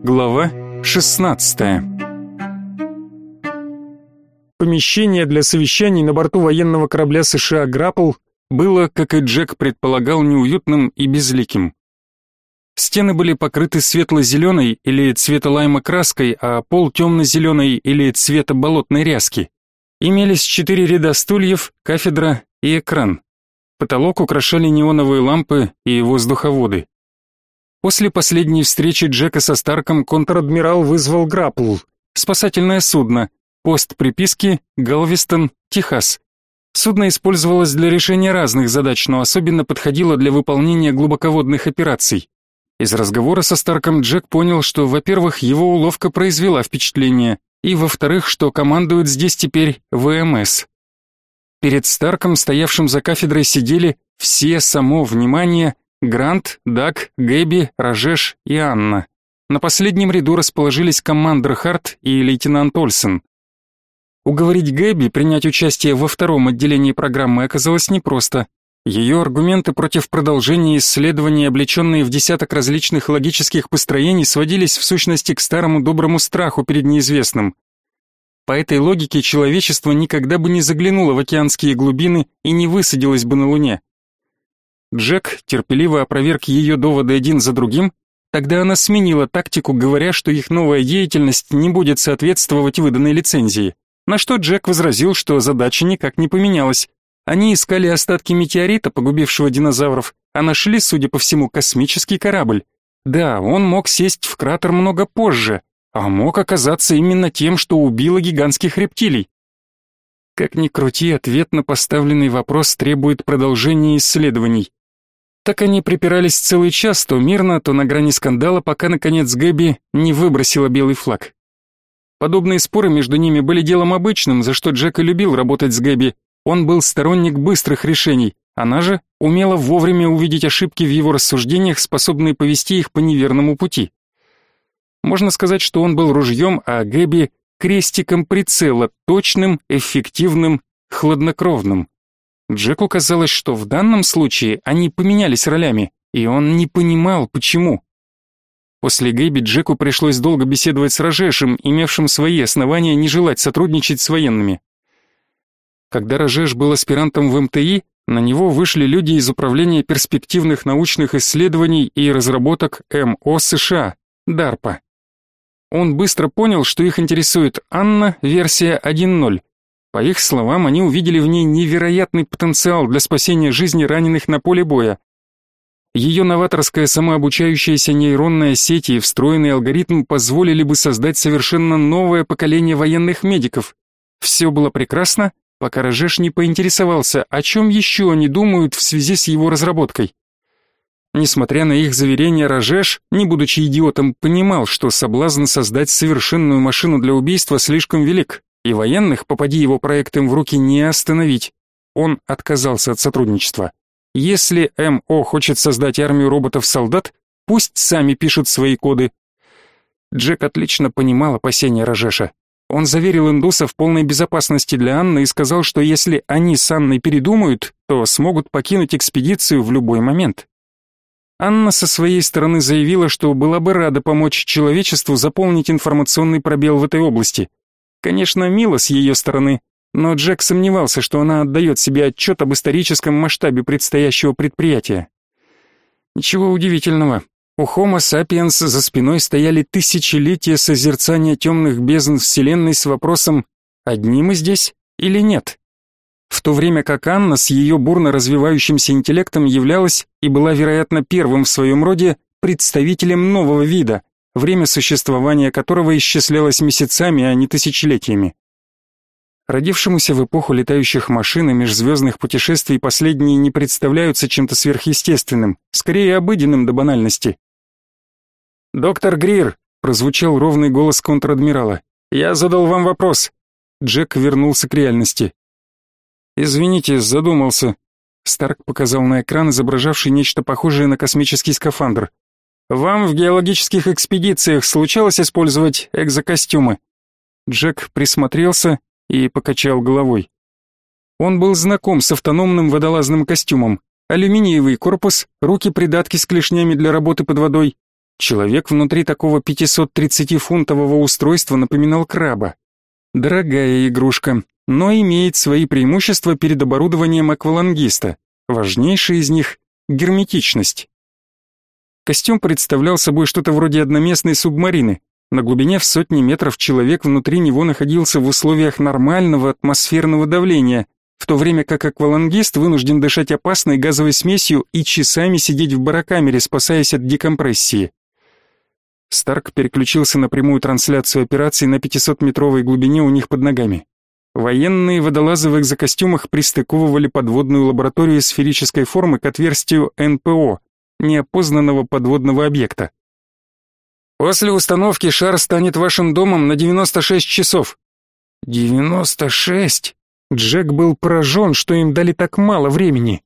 Глава 16 Помещение для совещаний на борту военного корабля США «Граппл» было, как и Джек предполагал, неуютным и безликим. Стены были покрыты светло-зеленой или цвета лайма краской, а пол темно-зеленой или цвета болотной ряски. Имелись четыре ряда стульев, кафедра и экран. Потолок украшали неоновые лампы и воздуховоды. После последней встречи Джека со Старком контр-адмирал вызвал Граппл, спасательное судно, пост приписки Галвестон, Техас. Судно использовалось для решения разных задач, но особенно подходило для выполнения глубоководных операций. Из разговора со Старком Джек понял, что, во-первых, его уловка произвела впечатление, и, во-вторых, что командует здесь теперь ВМС. Перед Старком, стоявшим за кафедрой, сидели все само внимание Грант, Даг, Гэби, Рожеш и Анна. На последнем ряду расположились командир Харт и лейтенант Ольсен. Уговорить Гэби принять участие во втором отделении программы оказалось непросто. Ее аргументы против продолжения исследований, облеченные в десяток различных логических построений, сводились в сущности к старому доброму страху перед неизвестным. По этой логике человечество никогда бы не заглянуло в океанские глубины и не высадилось бы на Луне. Джек терпеливо опроверг ее доводы один за другим, тогда она сменила тактику, говоря, что их новая деятельность не будет соответствовать выданной лицензии. На что Джек возразил, что задача никак не поменялась, они искали остатки метеорита, погубившего динозавров, а нашли, судя по всему, космический корабль. Да, он мог сесть в кратер много позже, а мог оказаться именно тем, что убило гигантских рептилий. Как ни крути, ответ на поставленный вопрос требует продолжения исследований. Так они припирались целый час, то мирно, то на грани скандала, пока, наконец, Гэби не выбросила белый флаг. Подобные споры между ними были делом обычным, за что Джек и любил работать с Гэби, он был сторонник быстрых решений, она же умела вовремя увидеть ошибки в его рассуждениях, способные повести их по неверному пути. Можно сказать, что он был ружьем, а Гэби — крестиком прицела, точным, эффективным, хладнокровным. Джеку казалось, что в данном случае они поменялись ролями, и он не понимал, почему. После Гэби Джеку пришлось долго беседовать с Рожешем, имевшим свои основания не желать сотрудничать с военными. Когда Рожеш был аспирантом в МТИ, на него вышли люди из Управления перспективных научных исследований и разработок МО США, DARPA. Он быстро понял, что их интересует Анна, версия 1.0. По их словам, они увидели в ней невероятный потенциал для спасения жизни раненых на поле боя. Ее новаторская самообучающаяся нейронная сеть и встроенный алгоритм позволили бы создать совершенно новое поколение военных медиков. Все было прекрасно, пока Рожеш не поинтересовался, о чем еще они думают в связи с его разработкой. Несмотря на их заверения, Рожеш, не будучи идиотом, понимал, что соблазн создать совершенную машину для убийства слишком велик, и военных, попади его проектом в руки, не остановить. Он отказался от сотрудничества. Если МО хочет создать армию роботов-солдат, пусть сами пишут свои коды. Джек отлично понимал опасения Рожеша. Он заверил индуса в полной безопасности для Анны и сказал, что если они с Анной передумают, то смогут покинуть экспедицию в любой момент. Анна со своей стороны заявила, что была бы рада помочь человечеству заполнить информационный пробел в этой области. Конечно, мило с ее стороны, но Джек сомневался, что она отдает себе отчет об историческом масштабе предстоящего предприятия. Ничего удивительного, у Homo sapiens за спиной стояли тысячелетия созерцания темных бездн Вселенной с вопросом «одни мы здесь или нет?». В то время как Анна с ее бурно развивающимся интеллектом являлась и была, вероятно, первым в своем роде представителем нового вида, время существования которого исчислялось месяцами, а не тысячелетиями. Родившемуся в эпоху летающих машин и межзвездных путешествий последние не представляются чем-то сверхъестественным, скорее обыденным до банальности. «Доктор Грир», — прозвучал ровный голос контр-адмирала, — «я задал вам вопрос». Джек вернулся к реальности. «Извините, задумался». Старк показал на экран, изображавший нечто похожее на космический скафандр. «Вам в геологических экспедициях случалось использовать экзокостюмы?» Джек присмотрелся и покачал головой. Он был знаком с автономным водолазным костюмом. Алюминиевый корпус, руки-придатки с клешнями для работы под водой, Человек внутри такого 530-фунтового устройства напоминал краба. Дорогая игрушка, но имеет свои преимущества перед оборудованием аквалангиста. Важнейшее из них — герметичность. Костюм представлял собой что-то вроде одноместной субмарины. На глубине в сотни метров человек внутри него находился в условиях нормального атмосферного давления, в то время как аквалангист вынужден дышать опасной газовой смесью и часами сидеть в барокамере, спасаясь от декомпрессии. Старк переключился на прямую трансляцию операции на 500-метровой глубине у них под ногами. Военные водолазы в экзокостюмах пристыковывали подводную лабораторию сферической формы к отверстию НПО, неопознанного подводного объекта. После установки шар станет вашим домом на 96 часов. 96? Джек был поражен, что им дали так мало времени.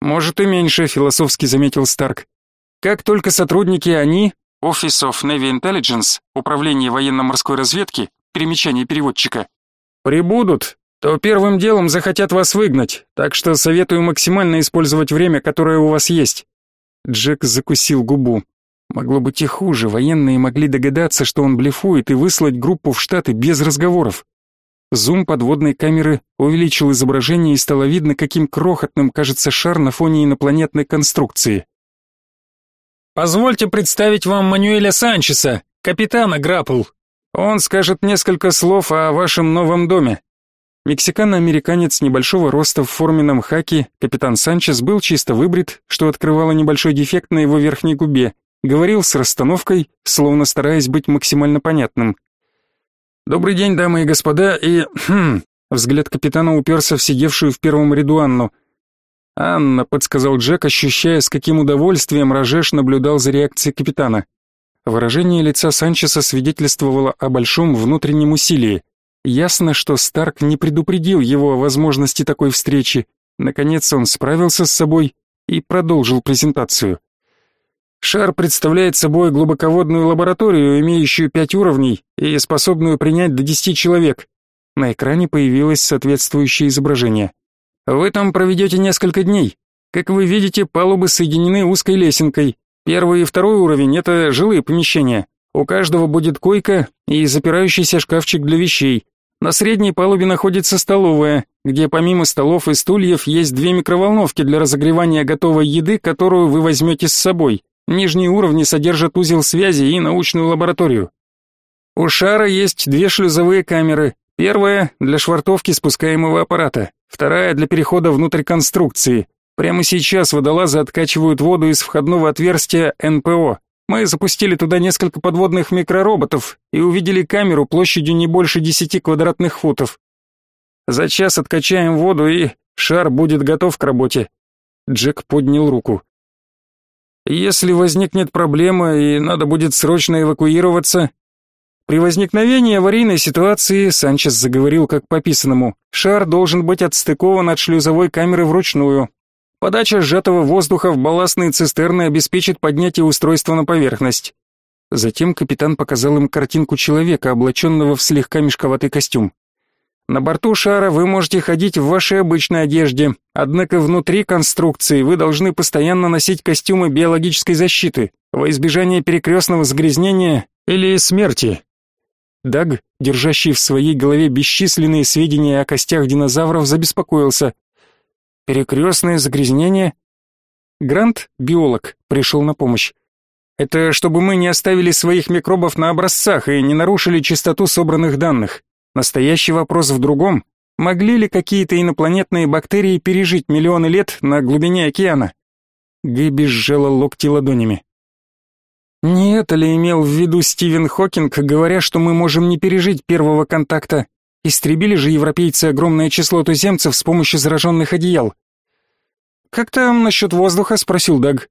Может и меньше, философски заметил Старк. Как только сотрудники они, Office of Navy Intelligence, Управление военно-морской разведки, примечание переводчика, прибудут, то первым делом захотят вас выгнать, так что советую максимально использовать время, которое у вас есть. Джек закусил губу. Могло быть и хуже, военные могли догадаться, что он блефует, и выслать группу в Штаты без разговоров. Зум подводной камеры увеличил изображение и стало видно, каким крохотным кажется шар на фоне инопланетной конструкции. Позвольте представить вам Мануэля Санчеса, капитана Граппл. Он скажет несколько слов о вашем новом доме. Мексикано-американец небольшого роста в форменном хаке, капитан Санчес был чисто выбрит, что открывало небольшой дефект на его верхней губе, говорил с расстановкой, словно стараясь быть максимально понятным. «Добрый день, дамы и господа, и... Хм...» Взгляд капитана уперся в сидевшую в первом ряду Анну. «Анна», — подсказал Джек, ощущая, с каким удовольствием Рожеш наблюдал за реакцией капитана. Выражение лица Санчеса свидетельствовало о большом внутреннем усилии. Ясно, что Старк не предупредил его о возможности такой встречи. Наконец он справился с собой и продолжил презентацию. Шар представляет собой глубоководную лабораторию, имеющую пять уровней и способную принять до десяти человек. На экране появилось соответствующее изображение. Вы там проведете несколько дней. Как вы видите, палубы соединены узкой лесенкой. Первый и второй уровень — это жилые помещения. У каждого будет койка и запирающийся шкафчик для вещей. На средней палубе находится столовая, где помимо столов и стульев есть две микроволновки для разогревания готовой еды, которую вы возьмете с собой. Нижние уровни содержат узел связи и научную лабораторию. У шара есть две шлюзовые камеры. Первая для швартовки спускаемого аппарата, вторая для перехода внутрь конструкции. Прямо сейчас водолазы откачивают воду из входного отверстия НПО. Мы запустили туда несколько подводных микророботов и увидели камеру площадью не больше 10 квадратных футов. За час откачаем воду и шар будет готов к работе. Джек поднял руку. Если возникнет проблема и надо будет срочно эвакуироваться, при возникновении аварийной ситуации, Санчес заговорил как по писанному, шар должен быть отстыкован от шлюзовой камеры вручную. Подача сжатого воздуха в балластные цистерны обеспечит поднятие устройства на поверхность. Затем капитан показал им картинку человека, облаченного в слегка мешковатый костюм. На борту шара вы можете ходить в вашей обычной одежде, однако внутри конструкции вы должны постоянно носить костюмы биологической защиты во избежание перекрестного загрязнения или смерти. Даг, держащий в своей голове бесчисленные сведения о костях динозавров, забеспокоился. Перекрестное загрязнение? Грант, биолог, пришел на помощь. Это чтобы мы не оставили своих микробов на образцах и не нарушили чистоту собранных данных. Настоящий вопрос в другом. Могли ли какие-то инопланетные бактерии пережить миллионы лет на глубине океана? Гэби сжала локти ладонями. Не это ли имел в виду Стивен Хокинг, говоря, что мы можем не пережить первого контакта? Истребили же европейцы огромное число туземцев с помощью зараженных одеял. «Как там насчет воздуха?» — спросил Даг.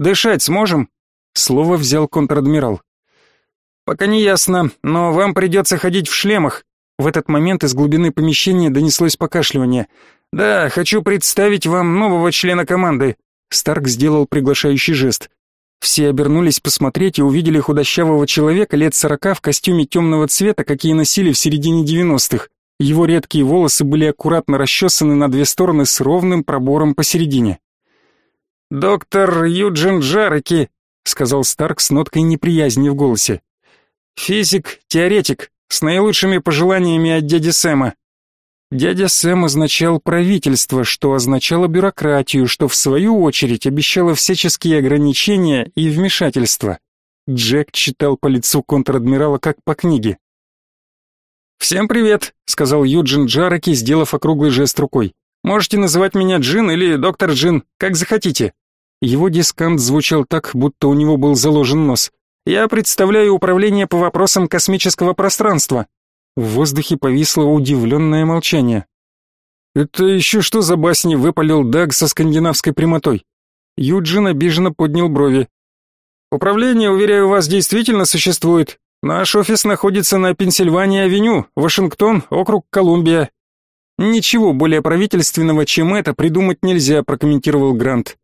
«Дышать сможем?» Слово взял контр-адмирал. «Пока не ясно, но вам придется ходить в шлемах». В этот момент из глубины помещения донеслось покашливание. «Да, хочу представить вам нового члена команды». Старк сделал приглашающий жест. Все обернулись посмотреть и увидели худощавого человека лет сорока в костюме темного цвета, какие носили в середине девяностых. Его редкие волосы были аккуратно расчесаны на две стороны с ровным пробором посередине. «Доктор Юджин Джареки, сказал Старк с ноткой неприязни в голосе. Физик, теоретик, с наилучшими пожеланиями от дяди Сэма. Дядя Сэм означал правительство, что означало бюрократию, что в свою очередь обещало всяческие ограничения и вмешательства. Джек читал по лицу контр-адмирала как по книге. «Всем привет», — сказал Юджин Джараки, сделав округлый жест рукой. «Можете называть меня Джин или доктор Джин, как захотите». Его дискант звучал так, будто у него был заложен нос. «Я представляю управление по вопросам космического пространства». В воздухе повисло удивленное молчание. «Это еще что за басни?» — выпалил Даг со скандинавской прямотой. Юджин обиженно поднял брови. «Управление, уверяю вас, действительно существует. Наш офис находится на Пенсильвания-авеню, Вашингтон, округ Колумбия. Ничего более правительственного, чем это, придумать нельзя, прокомментировал Грант.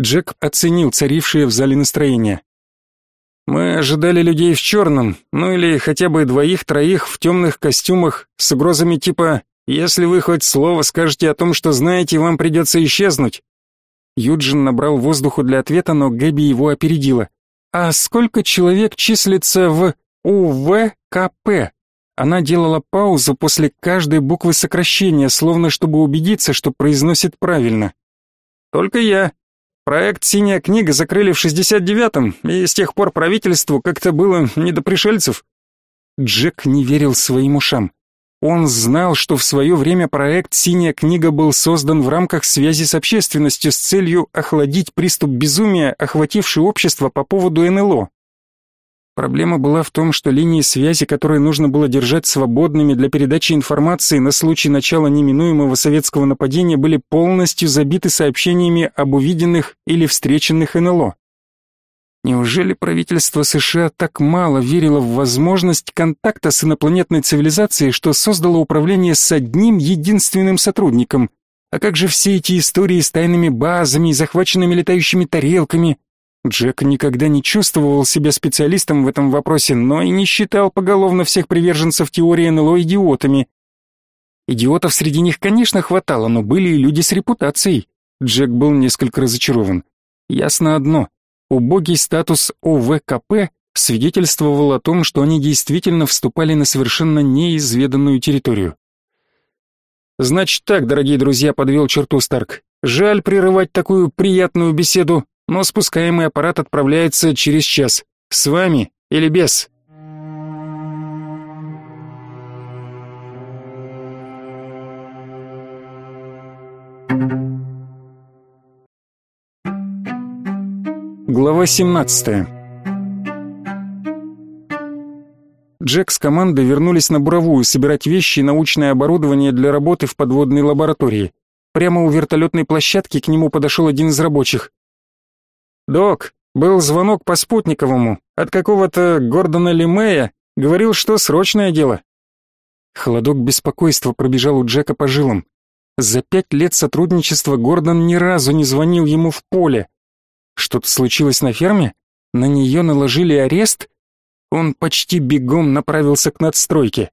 Джек оценил царившее в зале настроение. Мы ожидали людей в черном, ну или хотя бы двоих-троих в темных костюмах с угрозами типа «Если вы хоть слово скажете о том, что знаете, вам придется исчезнуть». Юджин набрал воздуху для ответа, но Гэби его опередила. «А сколько человек числится в...» УВКП. Она делала паузу после каждой буквы сокращения, словно чтобы убедиться, что произносит правильно. Только я. Проект «Синяя книга» закрыли в 69-м, и с тех пор правительству как-то было не до пришельцев. Джек не верил своим ушам. Он знал, что в свое время проект «Синяя книга» был создан в рамках связи с общественностью с целью охладить приступ безумия, охвативший общество по поводу НЛО. Проблема была в том, что линии связи, которые нужно было держать свободными для передачи информации на случай начала неминуемого советского нападения, были полностью забиты сообщениями об увиденных или встреченных НЛО. Неужели правительство США так мало верило в возможность контакта с инопланетной цивилизацией, что создало управление с одним единственным сотрудником? А как же все эти истории с тайными базами и захваченными летающими тарелками, Джек никогда не чувствовал себя специалистом в этом вопросе, но и не считал поголовно всех приверженцев теории НЛО идиотами. Идиотов среди них, конечно, хватало, но были и люди с репутацией. Джек был несколько разочарован. Ясно одно. Убогий статус ОВКП свидетельствовал о том, что они действительно вступали на совершенно неизведанную территорию. «Значит так, дорогие друзья», — подвел черту Старк. «Жаль прерывать такую приятную беседу, но спускаемый аппарат отправляется через час. С вами или без? Глава 17. Джек с командой вернулись на буровую собирать вещи и научное оборудование для работы в подводной лаборатории. Прямо у вертолетной площадки к нему подошел один из рабочих. «Док, был звонок по спутниковому от какого-то Гордона Лемея, говорил, что срочное дело». Холодок беспокойства пробежал у Джека по жилам. За пять лет сотрудничества Гордон ни разу не звонил ему в поле. Что-то случилось на ферме? На нее наложили арест? Он почти бегом направился к надстройке.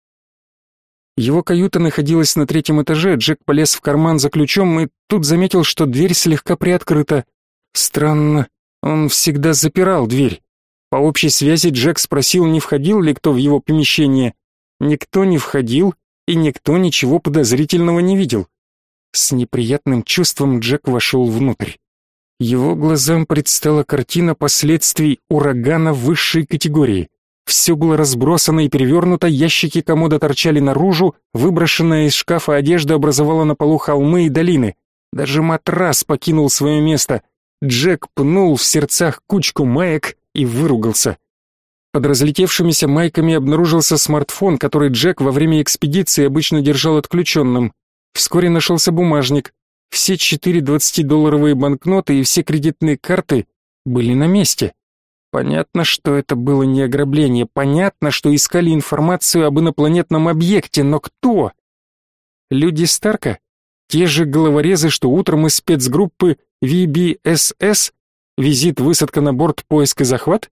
Его каюта находилась на третьем этаже, Джек полез в карман за ключом и тут заметил, что дверь слегка приоткрыта. Странно, он всегда запирал дверь. По общей связи Джек спросил, не входил ли кто в его помещение. Никто не входил, и никто ничего подозрительного не видел. С неприятным чувством Джек вошел внутрь. Его глазам предстала картина последствий урагана высшей категории. Все было разбросано и перевернуто, ящики комода торчали наружу, выброшенная из шкафа одежда образовала на полу холмы и долины. Даже матрас покинул свое место. Джек пнул в сердцах кучку маек и выругался. Под разлетевшимися майками обнаружился смартфон, который Джек во время экспедиции обычно держал отключенным. Вскоре нашелся бумажник. Все четыре двадцатидолларовые банкноты и все кредитные карты были на месте. Понятно, что это было не ограбление, понятно, что искали информацию об инопланетном объекте, но кто? Люди Старка? Те же головорезы, что утром из спецгруппы VBSS, визит, высадка на борт, поиск и захват?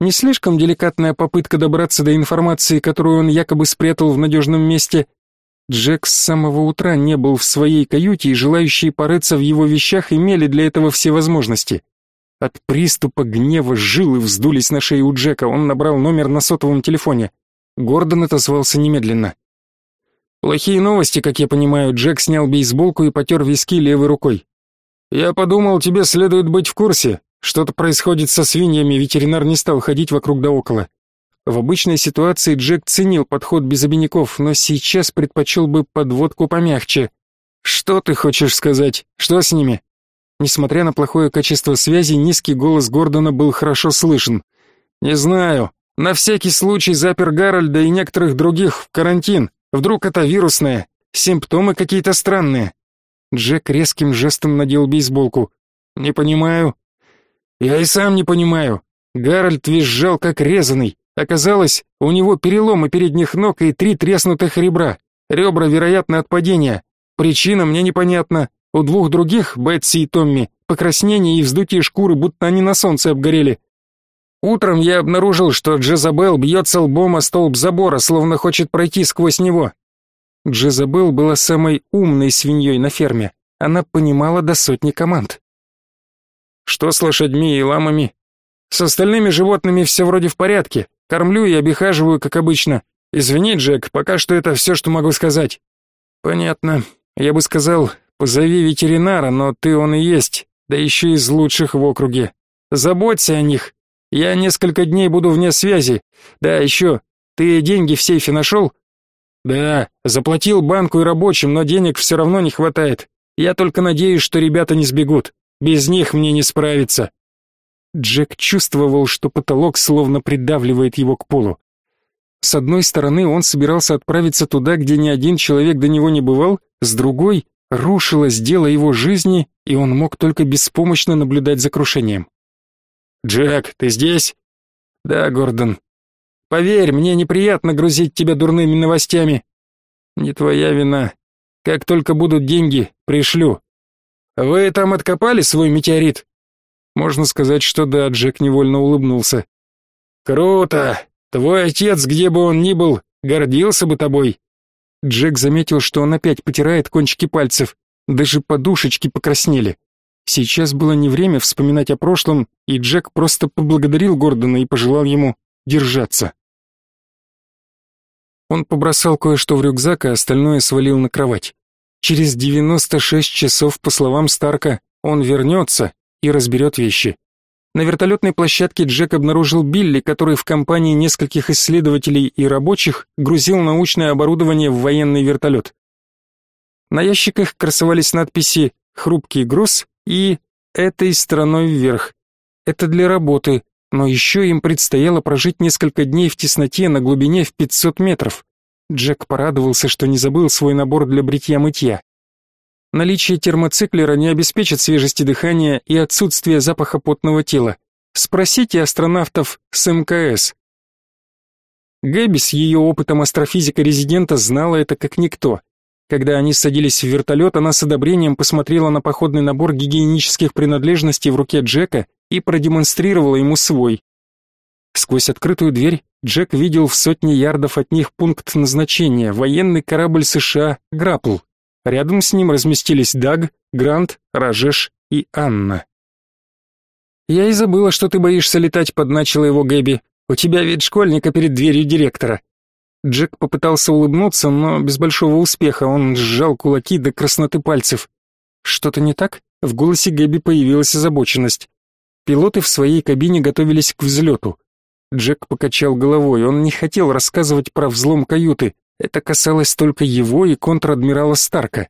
Не слишком деликатная попытка добраться до информации, которую он якобы спрятал в надежном месте. Джек с самого утра не был в своей каюте, и желающие порыться в его вещах имели для этого все возможности. От приступа гнева жилы вздулись на шее у Джека. Он набрал номер на сотовом телефоне. Гордон отозвался немедленно. Плохие новости, как я понимаю. Джек снял бейсболку и потер виски левой рукой. Я подумал, тебе следует быть в курсе. Что-то происходит со свиньями, ветеринар не стал ходить вокруг да около. В обычной ситуации Джек ценил подход без обиняков, но сейчас предпочел бы подводку помягче. Что ты хочешь сказать? Что с ними? Несмотря на плохое качество связи, низкий голос Гордона был хорошо слышен. Не знаю. На всякий случай запер Гарольда и некоторых других в карантин. Вдруг это вирусное? Симптомы какие-то странные. Джек резким жестом надел бейсболку. Не понимаю. Я и сам не понимаю. Гарольд визжал как резаный. Оказалось, у него переломы передних ног и три треснутых ребра. Ребра, вероятно, от падения. Причина мне непонятна. У двух других, Бетси и Томми, покраснение и вздутие шкуры, будто они на солнце обгорели. Утром я обнаружил, что Джезабел бьется лбом о столб забора, словно хочет пройти сквозь него. Джезабел была самой умной свиньей на ферме. Она понимала до сотни команд. Что с лошадьми и ламами? С остальными животными все вроде в порядке. Кормлю и обихаживаю, как обычно. Извини, Джек, пока что это все, что могу сказать. Понятно. Я бы сказал, позови ветеринара, но ты он и есть, да еще из лучших в округе. Заботься о них, я несколько дней буду вне связи. Да, еще, ты деньги в сейфе нашел?» «Да, заплатил банку и рабочим, но денег все равно не хватает. Я только надеюсь, что ребята не сбегут. Без них мне не справиться». Джек чувствовал, что потолок словно придавливает его к полу. С одной стороны, он собирался отправиться туда, где ни один человек до него не бывал, с другой — рушилось дело его жизни, и он мог только беспомощно наблюдать за крушением. «Джек, ты здесь?» «Да, Гордон. Поверь, мне неприятно грузить тебя дурными новостями. Не твоя вина. Как только будут деньги, пришлю. Вы там откопали свой метеорит?» Можно сказать, что да, Джек невольно улыбнулся. «Круто! Твой отец, где бы он ни был, гордился бы тобой!» Джек заметил, что он опять потирает кончики пальцев, даже подушечки покраснели. Сейчас было не время вспоминать о прошлом, и Джек просто поблагодарил Гордона и пожелал ему держаться. Он побросал кое-что в рюкзак, а остальное свалил на кровать. Через 96 часов, по словам Старка, он вернется и разберет вещи. На вертолетной площадке Джек обнаружил Билли, который в компании нескольких исследователей и рабочих грузил научное оборудование в военный вертолет. На ящиках красовались надписи «Хрупкий груз» и этой стороной вверх. Это для работы, но еще им предстояло прожить несколько дней в тесноте на глубине в 500 метров. Джек порадовался, что не забыл свой набор для бритья-мытья. Наличие термоциклера не обеспечит свежести дыхания и отсутствие запаха потного тела. Спросите астронавтов с МКС. Гэби с ее опытом астрофизика-резидента знала это как никто. Когда они садились в вертолет, она с одобрением посмотрела на походный набор гигиенических принадлежностей в руке Джека и продемонстрировала ему свой. Сквозь открытую дверь Джек видел в сотне ярдов от них пункт назначения — военный корабль США «Граппл». Рядом с ним разместились Даг, Грант, Рajеш и Анна. «Я и забыла, что ты боишься летать», — подначила его Гэби. «У тебя вид школьника перед дверью директора». Джек попытался улыбнуться, но без большого успеха. Он сжал кулаки до красноты пальцев. Что-то не так? В голосе Гэби появилась озабоченность. Пилоты в своей кабине готовились к взлету. Джек покачал головой. Он не хотел рассказывать про взлом каюты. Это касалось только его и контр-адмирала Старка.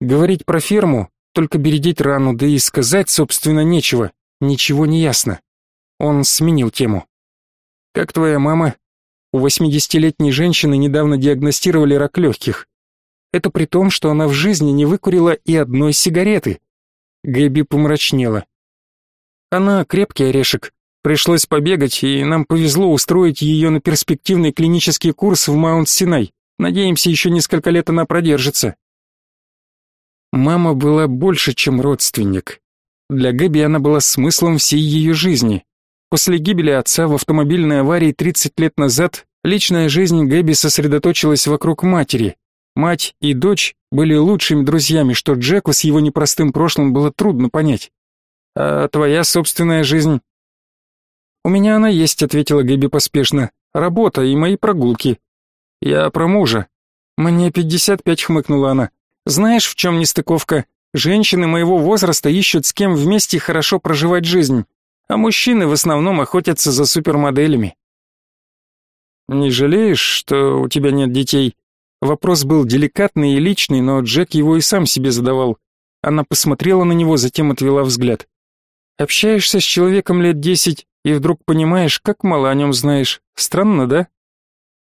Говорить про ферму, только бередить рану, да и сказать, собственно, нечего. Ничего не ясно. Он сменил тему. «Как твоя мама?» У 80-летней женщины недавно диагностировали рак легких. Это при том, что она в жизни не выкурила и одной сигареты. Гэби помрачнела. Она крепкий орешек. Пришлось побегать, и нам повезло устроить ее на перспективный клинический курс в Маунт-Синай. Надеемся, еще несколько лет она продержится. Мама была больше, чем родственник. Для Гэби она была смыслом всей ее жизни. После гибели отца в автомобильной аварии 30 лет назад личная жизнь Гэби сосредоточилась вокруг матери. Мать и дочь были лучшими друзьями, что Джеку с его непростым прошлым было трудно понять. А твоя собственная жизнь? У меня она есть, ответила Гэби поспешно. Работа и мои прогулки. Я про мужа. Мне пятьдесят пять, хмыкнула она. Знаешь, в чем нестыковка? Женщины моего возраста ищут с кем вместе хорошо проживать жизнь, а мужчины в основном охотятся за супермоделями. Не жалеешь, что у тебя нет детей? Вопрос был деликатный и личный, но Джек его и сам себе задавал. Она посмотрела на него, затем отвела взгляд. Общаешься с человеком лет десять и вдруг понимаешь, как мало о нем знаешь. Странно, да?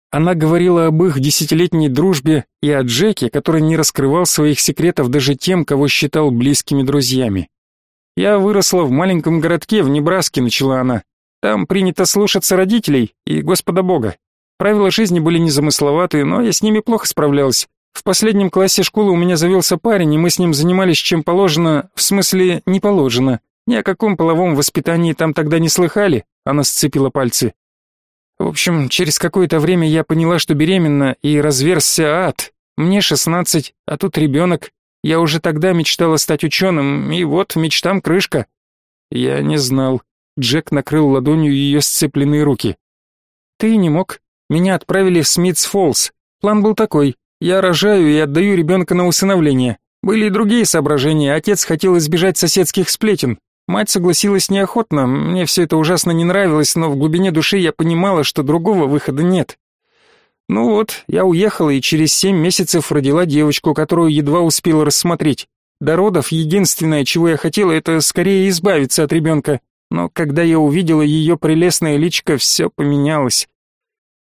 Она говорила об их десятилетней дружбе и о Джеке, который не раскрывал своих секретов даже тем, кого считал близкими друзьями. «Я выросла в маленьком городке в Небраске», — начала она. «Там принято слушаться родителей и Господа Бога. Правила жизни были незамысловатые, но я с ними плохо справлялась. В последнем классе школы у меня завелся парень, и мы с ним занимались чем положено, в смысле не положено. Ни о каком половом воспитании там тогда не слыхали», — она сцепила пальцы. В общем, через какое-то время я поняла, что беременна, и разверзся ад. Мне шестнадцать, а тут ребенок. Я уже тогда мечтала стать ученым, и вот мечтам крышка. Я не знал. Джек накрыл ладонью ее сцепленные руки. Ты не мог. Меня отправили в Смитс Фоллс. План был такой: я рожаю и отдаю ребенка на усыновление. Были и другие соображения. Отец хотел избежать соседских сплетен. Мать согласилась неохотно, мне все это ужасно не нравилось, но в глубине души я понимала, что другого выхода нет. Ну вот, я уехала и через семь месяцев родила девочку, которую едва успела рассмотреть. До родов единственное, чего я хотела, это скорее избавиться от ребенка. Но когда я увидела ее прелестное личико, все поменялось.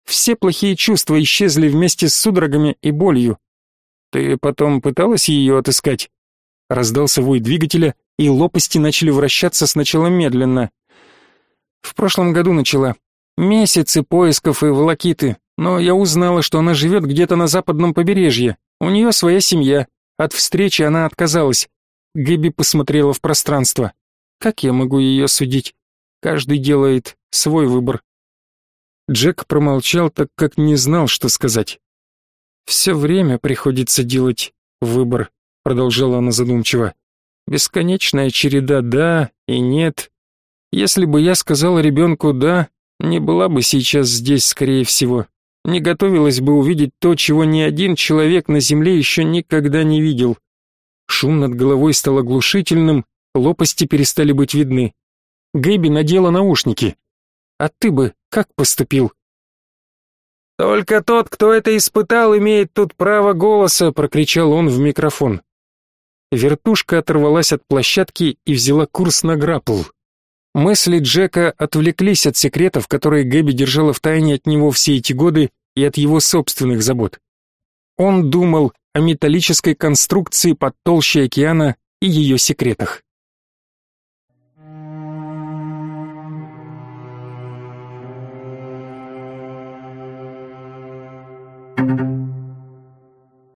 Все плохие чувства исчезли вместе с судорогами и болью. Ты потом пыталась ее отыскать? Раздался вой двигателя, и лопасти начали вращаться сначала медленно. В прошлом году начала. Месяцы поисков и волокиты, но я узнала, что она живет где-то на западном побережье. У нее своя семья. От встречи она отказалась. Гэби посмотрела в пространство. Как я могу ее судить? Каждый делает свой выбор. Джек промолчал, так как не знал, что сказать. «Все время приходится делать выбор», — продолжала она задумчиво. Бесконечная череда «да» и «нет». Если бы я сказала ребенку «да», не была бы сейчас здесь, скорее всего. Не готовилась бы увидеть то, чего ни один человек на земле еще никогда не видел. Шум над головой стал оглушительным, лопасти перестали быть видны. Гэби надела наушники. «А ты бы как поступил?» «Только тот, кто это испытал, имеет тут право голоса», — прокричал он в микрофон. Вертушка оторвалась от площадки и взяла курс на граппл. Мысли Джека отвлеклись от секретов, которые Гэби держала в тайне от него все эти годы и от его собственных забот. Он думал о металлической конструкции под толщей океана и ее секретах.